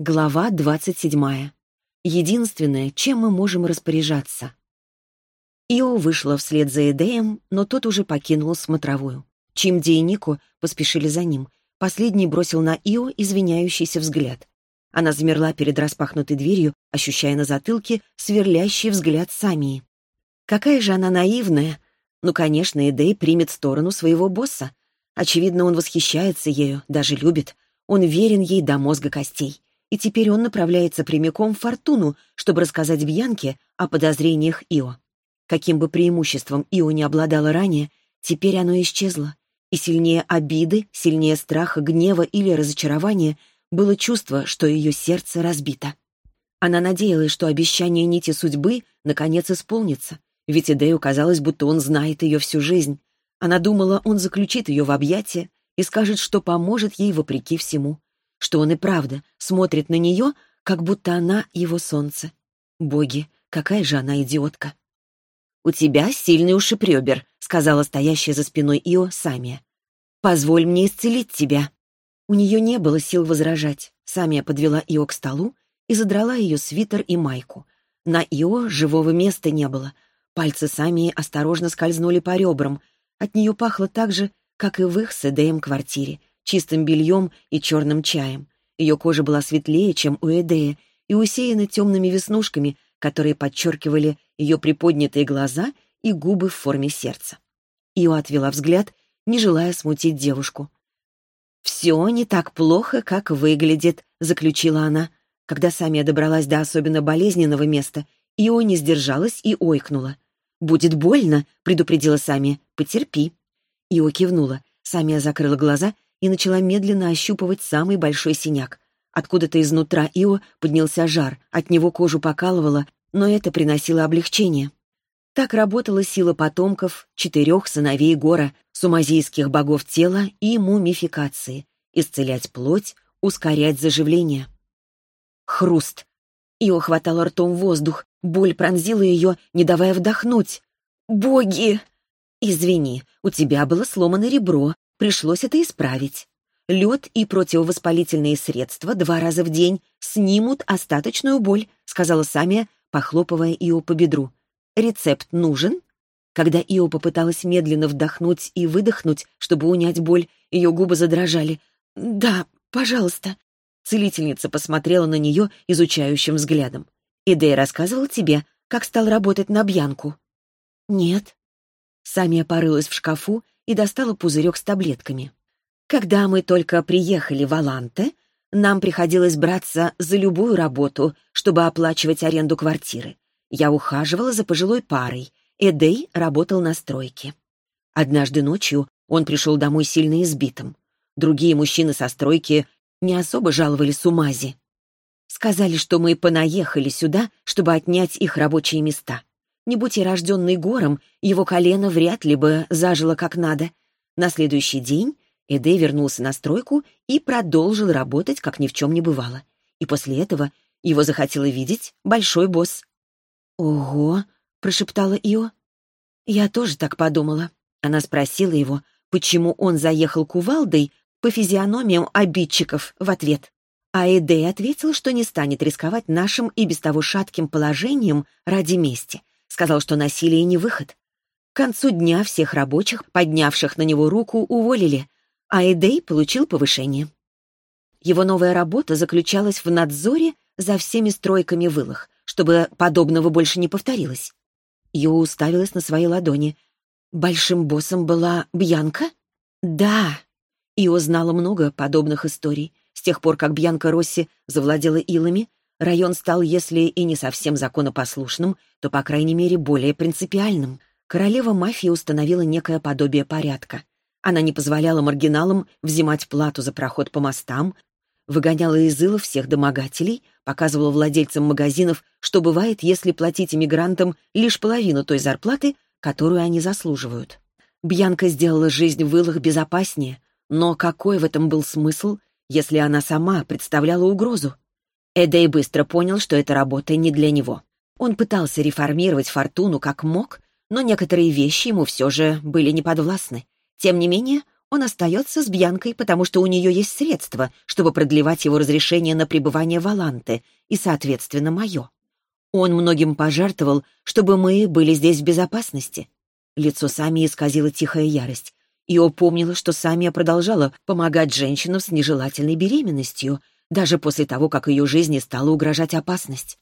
Глава 27. Единственное, чем мы можем распоряжаться. Ио вышла вслед за Эдеем, но тот уже покинул смотровую. Чимди и Нико поспешили за ним. Последний бросил на Ио извиняющийся взгляд. Она замерла перед распахнутой дверью, ощущая на затылке сверлящий взгляд Самии. Какая же она наивная! Ну, конечно, Эдей примет сторону своего босса. Очевидно, он восхищается ею, даже любит. Он верен ей до мозга костей и теперь он направляется прямиком в Фортуну, чтобы рассказать Бьянке о подозрениях Ио. Каким бы преимуществом Ио не обладала ранее, теперь оно исчезло. И сильнее обиды, сильнее страха, гнева или разочарования было чувство, что ее сердце разбито. Она надеялась, что обещание нити судьбы наконец исполнится, ведь Идею казалось, будто он знает ее всю жизнь. Она думала, он заключит ее в объятия и скажет, что поможет ей вопреки всему что он и правда смотрит на нее, как будто она его солнце. Боги, какая же она идиотка. «У тебя сильный ушибребер», — сказала стоящая за спиной Ио Самия. «Позволь мне исцелить тебя». У нее не было сил возражать. Самия подвела Ио к столу и задрала ее свитер и майку. На Ио живого места не было. Пальцы Самии осторожно скользнули по ребрам. От нее пахло так же, как и в их с Эдеем квартире, чистым бельем и черным чаем. Ее кожа была светлее, чем у Эдея, и усеяна темными веснушками, которые подчеркивали ее приподнятые глаза и губы в форме сердца. Ио отвела взгляд, не желая смутить девушку. «Все не так плохо, как выглядит», — заключила она. Когда Самия добралась до особенно болезненного места, Ио не сдержалась и ойкнула. «Будет больно», — предупредила Самия. «Потерпи». Ио кивнула. Самия закрыла глаза и начала медленно ощупывать самый большой синяк. Откуда-то изнутра Ио поднялся жар, от него кожу покалывало, но это приносило облегчение. Так работала сила потомков четырех сыновей Гора, сумазийских богов тела и мумификации, исцелять плоть, ускорять заживление. Хруст. Ио хватала ртом воздух, боль пронзила ее, не давая вдохнуть. «Боги!» «Извини, у тебя было сломано ребро, Пришлось это исправить. Лед и противовоспалительные средства два раза в день снимут остаточную боль, сказала Самия, похлопывая Ио по бедру. Рецепт нужен? Когда Ио попыталась медленно вдохнуть и выдохнуть, чтобы унять боль, ее губы задрожали. «Да, пожалуйста». Целительница посмотрела на нее изучающим взглядом. «Идей рассказывал тебе, как стал работать на Бьянку?» «Нет». Самия порылась в шкафу и достала пузырек с таблетками. Когда мы только приехали в Аланте, нам приходилось браться за любую работу, чтобы оплачивать аренду квартиры. Я ухаживала за пожилой парой. Эдей работал на стройке. Однажды ночью он пришел домой сильно избитым. Другие мужчины со стройки не особо жаловали Сумази. Сказали, что мы понаехали сюда, чтобы отнять их рабочие места. Не будь я рожденный гором, его колено вряд ли бы зажило как надо. На следующий день Эдей вернулся на стройку и продолжил работать, как ни в чем не бывало. И после этого его захотела видеть большой босс. «Ого!» — прошептала Ио. «Я тоже так подумала». Она спросила его, почему он заехал кувалдой по физиономиям обидчиков в ответ. А Эдей ответил, что не станет рисковать нашим и без того шатким положением ради мести, Сказал, что насилие не выход. К концу дня всех рабочих, поднявших на него руку, уволили, а Эдей получил повышение. Его новая работа заключалась в надзоре за всеми стройками вылах, чтобы подобного больше не повторилось. Йо уставилась на свои ладони. Большим боссом была Бьянка? Да. Ио знала много подобных историй. С тех пор, как Бьянка Росси завладела илами, Район стал, если и не совсем законопослушным, то, по крайней мере, более принципиальным. Королева мафии установила некое подобие порядка. Она не позволяла маргиналам взимать плату за проход по мостам, выгоняла из ила всех домогателей, показывала владельцам магазинов, что бывает, если платить иммигрантам лишь половину той зарплаты, которую они заслуживают. Бьянка сделала жизнь в илах безопаснее, но какой в этом был смысл, если она сама представляла угрозу? Эдей быстро понял, что эта работа не для него. Он пытался реформировать Фортуну как мог, но некоторые вещи ему все же были неподвластны. Тем не менее, он остается с Бьянкой, потому что у нее есть средства, чтобы продлевать его разрешение на пребывание в Аланте, и, соответственно, мое. Он многим пожертвовал, чтобы мы были здесь в безопасности. Лицо Сами исказило тихая ярость. Ио помнила, что Самия продолжала помогать женщинам с нежелательной беременностью, даже после того, как ее жизни стала угрожать опасность.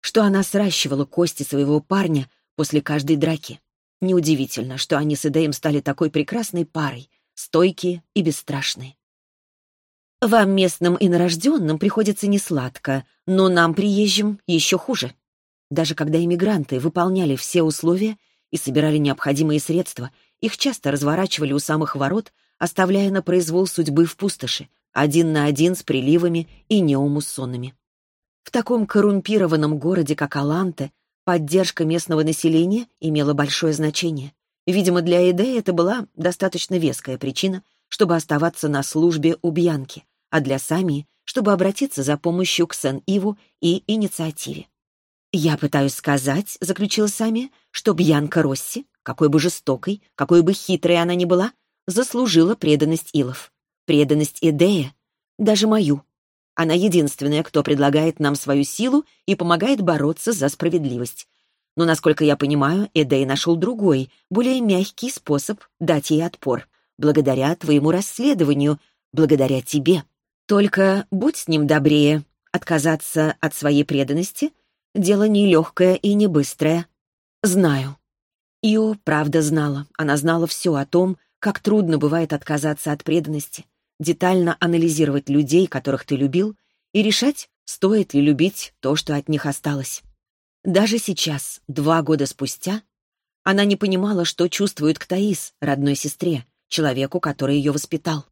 Что она сращивала кости своего парня после каждой драки. Неудивительно, что они с Эдеем стали такой прекрасной парой, стойкие и бесстрашные. «Вам, местным и нарожденным, приходится несладко, но нам, приезжим, еще хуже. Даже когда иммигранты выполняли все условия и собирали необходимые средства, их часто разворачивали у самых ворот, оставляя на произвол судьбы в пустоши, один на один с приливами и неомуссонами. В таком коррумпированном городе, как Аланте, поддержка местного населения имела большое значение. Видимо, для Эдеи это была достаточно веская причина, чтобы оставаться на службе у Бьянки, а для Сами, чтобы обратиться за помощью к Сен-Иву и инициативе. «Я пытаюсь сказать», — заключила Сами, «что Бьянка Росси, какой бы жестокой, какой бы хитрой она ни была, заслужила преданность Илов. Преданность Эдея, даже мою. Она единственная, кто предлагает нам свою силу и помогает бороться за справедливость. Но, насколько я понимаю, Эдей нашел другой, более мягкий способ дать ей отпор. Благодаря твоему расследованию, благодаря тебе. Только будь с ним добрее. Отказаться от своей преданности Дело нелегкое и не быстрое. Знаю. Ио правда знала. Она знала все о том, как трудно бывает отказаться от преданности, детально анализировать людей, которых ты любил, и решать, стоит ли любить то, что от них осталось. Даже сейчас, два года спустя, она не понимала, что чувствует к Таис, родной сестре, человеку, который ее воспитал.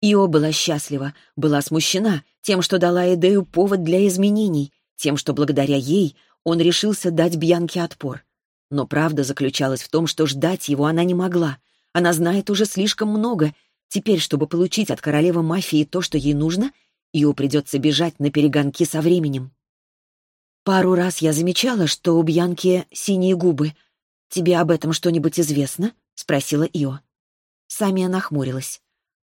Ио была счастлива, была смущена тем, что дала Эдею повод для изменений, тем, что благодаря ей он решился дать Бьянке отпор. Но правда заключалась в том, что ждать его она не могла. Она знает уже слишком много. Теперь, чтобы получить от королевы мафии то, что ей нужно, ее придется бежать на перегонки со временем. Пару раз я замечала, что у Бьянки синие губы. «Тебе об этом что-нибудь известно?» — спросила Ио. Самия нахмурилась.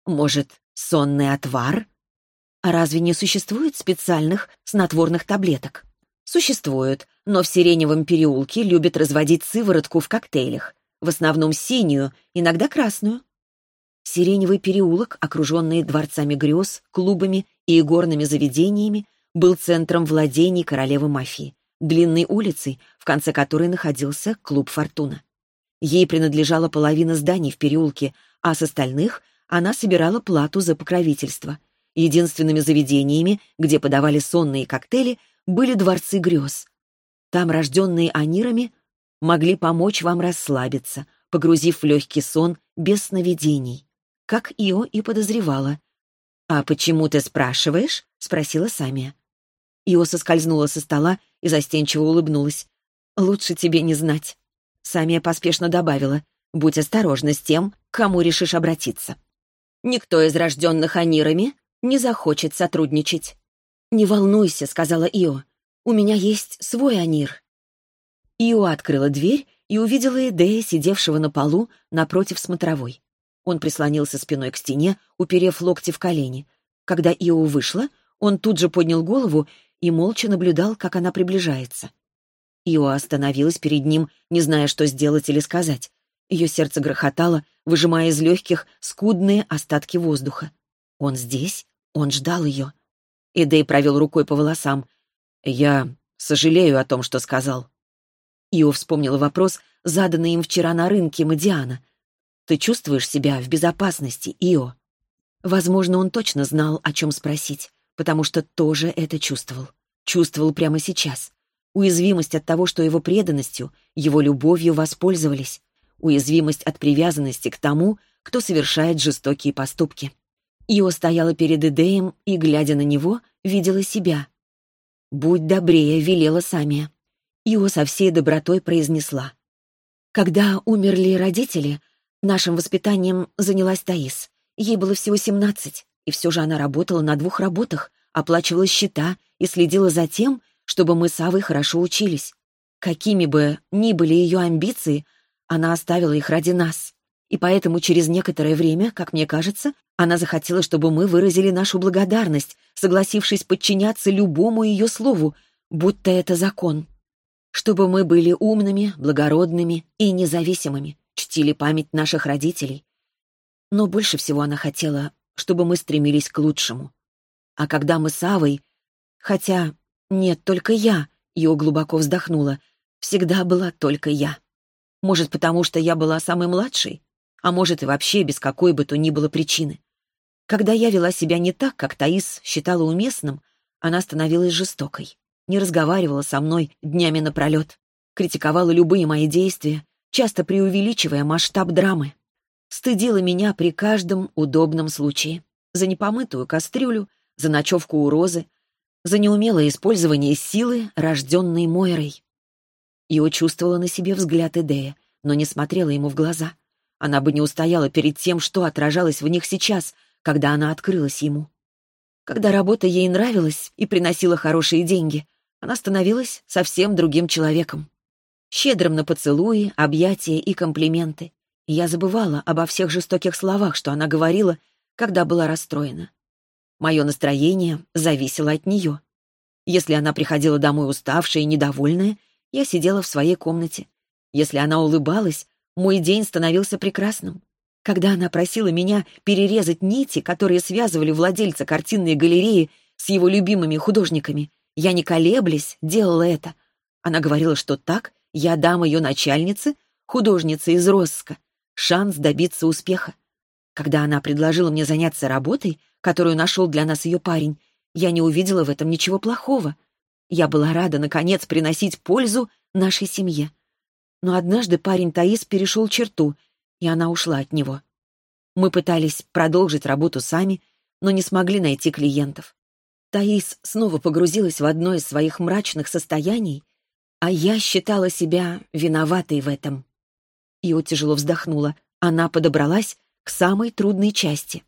«Может, сонный отвар?» А разве не существует специальных снотворных таблеток? Существуют, но в Сиреневом переулке любят разводить сыворотку в коктейлях. В основном синюю, иногда красную. Сиреневый переулок, окруженный дворцами грез, клубами и игорными заведениями, был центром владений королевы мафии, длинной улицей, в конце которой находился клуб «Фортуна». Ей принадлежала половина зданий в переулке, а с остальных она собирала плату за покровительство — Единственными заведениями, где подавали сонные коктейли, были дворцы грез. Там рожденные анирами могли помочь вам расслабиться, погрузив в легкий сон без сновидений, как Ио и подозревала. «А почему ты спрашиваешь?» — спросила Самия. Ио соскользнула со стола и застенчиво улыбнулась. «Лучше тебе не знать». Самия поспешно добавила. «Будь осторожна с тем, к кому решишь обратиться». Никто из рожденных анирами не захочет сотрудничать. «Не волнуйся», — сказала Ио. «У меня есть свой Анир». Ио открыла дверь и увидела Эдея, сидевшего на полу напротив смотровой. Он прислонился спиной к стене, уперев локти в колени. Когда Ио вышла, он тут же поднял голову и молча наблюдал, как она приближается. Ио остановилась перед ним, не зная, что сделать или сказать. Ее сердце грохотало, выжимая из легких скудные остатки воздуха. Он здесь? Он ждал ее. Эдей провел рукой по волосам. «Я сожалею о том, что сказал». Ио вспомнила вопрос, заданный им вчера на рынке Мадиана. «Ты чувствуешь себя в безопасности, Ио?» Возможно, он точно знал, о чем спросить, потому что тоже это чувствовал. Чувствовал прямо сейчас. Уязвимость от того, что его преданностью, его любовью воспользовались. Уязвимость от привязанности к тому, кто совершает жестокие поступки. Ио стояла перед Эдеем и, глядя на него, видела себя. «Будь добрее», — велела Самия. Ио со всей добротой произнесла. «Когда умерли родители, нашим воспитанием занялась Таис. Ей было всего семнадцать, и все же она работала на двух работах, оплачивала счета и следила за тем, чтобы мы с Авой хорошо учились. Какими бы ни были ее амбиции, она оставила их ради нас. И поэтому через некоторое время, как мне кажется, она захотела, чтобы мы выразили нашу благодарность, согласившись подчиняться любому ее слову, будто это закон. Чтобы мы были умными, благородными и независимыми, чтили память наших родителей. Но больше всего она хотела, чтобы мы стремились к лучшему. А когда мы с Авой... Хотя... Нет, только я, ее глубоко вздохнула. Всегда была только я. Может, потому что я была самой младшей? а может и вообще без какой бы то ни было причины. Когда я вела себя не так, как Таис считала уместным, она становилась жестокой, не разговаривала со мной днями напролет, критиковала любые мои действия, часто преувеличивая масштаб драмы. Стыдила меня при каждом удобном случае. За непомытую кастрюлю, за ночевку у Розы, за неумелое использование силы, рожденной Мойрой. Ио чувствовала на себе взгляд Эдея, но не смотрела ему в глаза. Она бы не устояла перед тем, что отражалось в них сейчас, когда она открылась ему. Когда работа ей нравилась и приносила хорошие деньги, она становилась совсем другим человеком. Щедрым на поцелуи, объятия и комплименты. Я забывала обо всех жестоких словах, что она говорила, когда была расстроена. Мое настроение зависело от нее. Если она приходила домой уставшая и недовольная, я сидела в своей комнате. Если она улыбалась, мой день становился прекрасным. Когда она просила меня перерезать нити, которые связывали владельца картинной галереи с его любимыми художниками, я, не колеблясь, делала это. Она говорила, что так я дам ее начальнице, художнице из Росска, шанс добиться успеха. Когда она предложила мне заняться работой, которую нашел для нас ее парень, я не увидела в этом ничего плохого. Я была рада, наконец, приносить пользу нашей семье. Но однажды парень Таис перешел черту, и она ушла от него. Мы пытались продолжить работу сами, но не смогли найти клиентов. Таис снова погрузилась в одно из своих мрачных состояний, а я считала себя виноватой в этом. Ио тяжело вздохнула. Она подобралась к самой трудной части.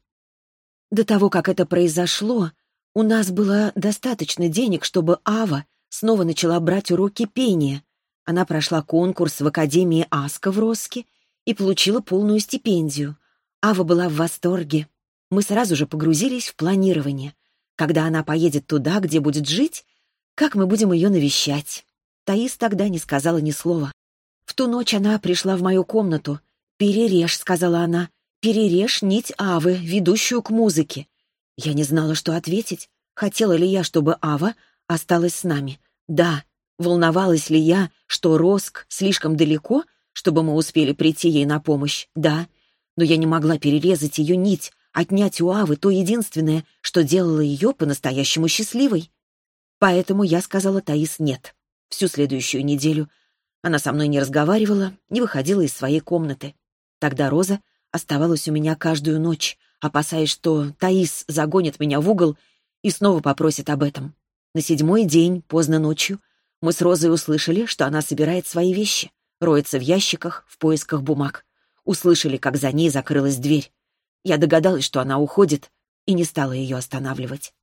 До того, как это произошло, у нас было достаточно денег, чтобы Ава снова начала брать уроки пения, она прошла конкурс в Академии Аска в Роске и получила полную стипендию. Ава была в восторге. Мы сразу же погрузились в планирование. Когда она поедет туда, где будет жить, как мы будем ее навещать. Таис тогда не сказала ни слова. В ту ночь она пришла в мою комнату. «Перережь», — сказала она, — «перережь нить Авы, ведущую к музыке». Я не знала, что ответить. Хотела ли я, чтобы Ава осталась с нами? Да, Волновалась ли я, что Роск слишком далеко, чтобы мы успели прийти ей на помощь? Да. Но я не могла перерезать ее нить, отнять у Авы то единственное, что делало ее по-настоящему счастливой. Поэтому я сказала Таис «нет». Всю следующую неделю она со мной не разговаривала, не выходила из своей комнаты. Тогда Роза оставалась у меня каждую ночь, опасаясь, что Таис загонит меня в угол и снова попросит об этом. На седьмой день, поздно ночью, мы с Розой услышали, что она собирает свои вещи, роется в ящиках в поисках бумаг. Услышали, как за ней закрылась дверь. Я догадалась, что она уходит, и не стала ее останавливать.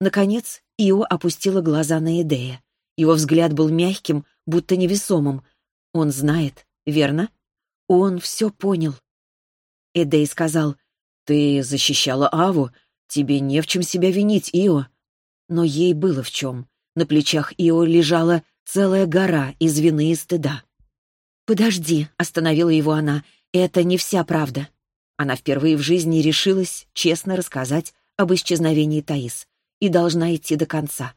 Наконец, Ио опустила глаза на Эдея. Его взгляд был мягким, будто невесомым. Он знает, верно? Он все понял. Эдей сказал, «Ты защищала Аву, тебе не в чем себя винить, Ио». Но ей было в чем. На плечах Ио лежала целая гора из вины и стыда. «Подожди», — остановила его она, — «это не вся правда». Она впервые в жизни решилась честно рассказать об исчезновении Таис и должна идти до конца.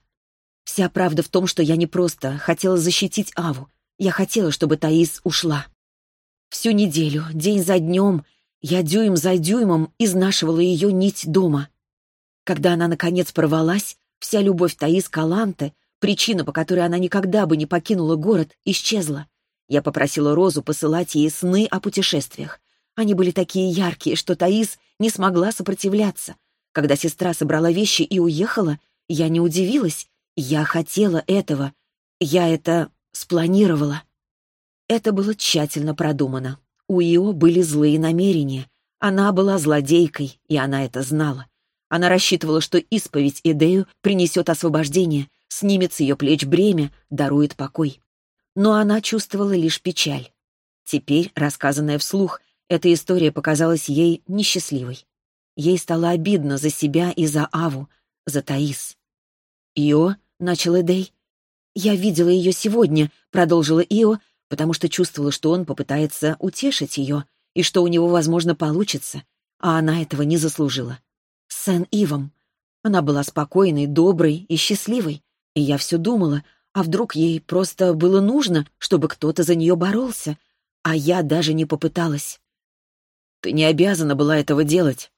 Вся правда в том, что я не просто хотела защитить Аву, я хотела, чтобы Таис ушла. Всю неделю, день за днем, я дюйм за дюймом изнашивала ее нить дома. Когда она, наконец, порвалась, Вся любовь Таис Каланте, причина, по которой она никогда бы не покинула город, исчезла. Я попросила Розу посылать ей сны о путешествиях. Они были такие яркие, что Таис не смогла сопротивляться. Когда сестра собрала вещи и уехала, я не удивилась. Я хотела этого. Я это спланировала. Это было тщательно продумано. У Ио были злые намерения. Она была злодейкой, и она это знала. Она рассчитывала, что исповедь Эдею принесет освобождение, снимет с ее плеч бремя, дарует покой. Но она чувствовала лишь печаль. Теперь, рассказанная вслух, Эта история показалась ей несчастливой. Ей стало обидно за себя и за Аву, за Таис. «Ио», — начал Эдей. «Я видела ее сегодня», — продолжила Ио, потому что чувствовала, что он попытается утешить ее и что у него, возможно, получится, а она этого не заслужила. С Сен-Ивом. Она была спокойной, доброй и счастливой, и я все думала, а вдруг ей просто было нужно, чтобы кто-то за нее боролся, а я даже не попыталась. «Ты не обязана была этого делать.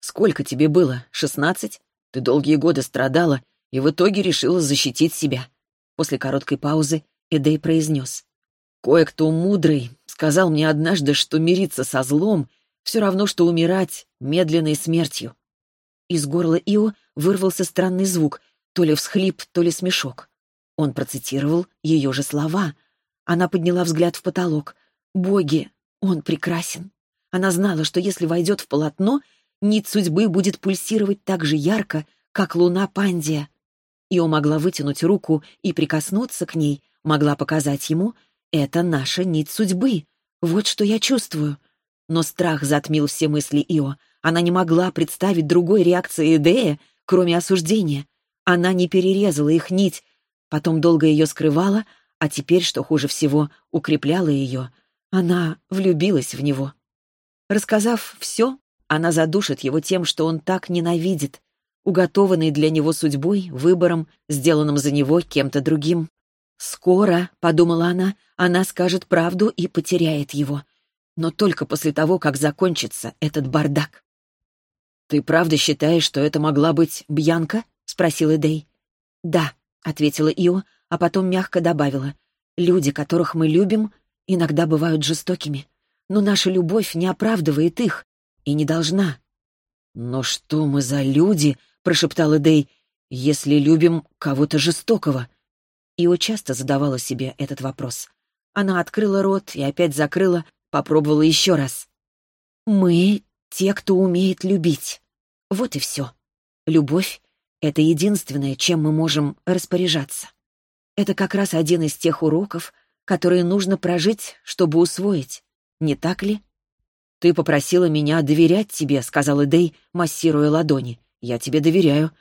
Сколько тебе было? Шестнадцать? Ты долгие годы страдала и в итоге решила защитить себя». После короткой паузы Эдей произнес. «Кое-кто мудрый сказал мне однажды, что мириться со злом все равно, что умирать медленной смертью». Из горла Ио вырвался странный звук, то ли всхлип, то ли смешок. Он процитировал ее же слова. Она подняла взгляд в потолок. «Боги, он прекрасен». Она знала, что если войдет в полотно, нить судьбы будет пульсировать так же ярко, как луна Пандия. Ио могла вытянуть руку и прикоснуться к ней, могла показать ему «это наша нить судьбы». Вот что я чувствую. Но страх затмил все мысли Ио. Она не могла представить другой реакции Эдея, кроме осуждения. Она не перерезала их нить, потом долго ее скрывала, а теперь, что хуже всего, укрепляла ее. Она влюбилась в него. Рассказав все, она задушит его тем, что он так ненавидит, уготованный для него судьбой, выбором, сделанным за него кем-то другим. «Скоро», — подумала она, — «она скажет правду и потеряет его. Но только после того, как закончится этот бардак». «Ты правда считаешь, что это могла быть Бьянка?» — спросил Эдей. «Да», — ответила Ио, а потом мягко добавила. «Люди, которых мы любим, иногда бывают жестокими, но наша любовь не оправдывает их и не должна». «Но что мы за люди?» — прошептала Дэй. «Если любим кого-то жестокого». Ио часто задавала себе этот вопрос. Она открыла рот и опять закрыла, попробовала еще раз. «Мы — те, кто умеет любить. Вот и все. Любовь это единственное, чем мы можем распоряжаться. Это как раз один из тех уроков, которые нужно прожить, чтобы усвоить. Не так ли? «Ты попросила меня доверять тебе», — сказал Эдей, массируя ладони. «Я тебе доверяю.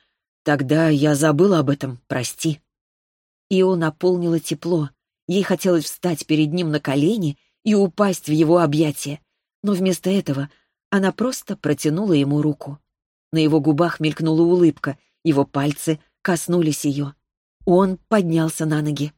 Тогда я забыла об этом, прости». Ио наполнило тепло. Ей хотелось встать перед ним на колени и упасть в его объятия. Но вместо этого она просто протянула ему руку. На его губах мелькнула улыбка — его пальцы коснулись ее. Он поднялся на ноги.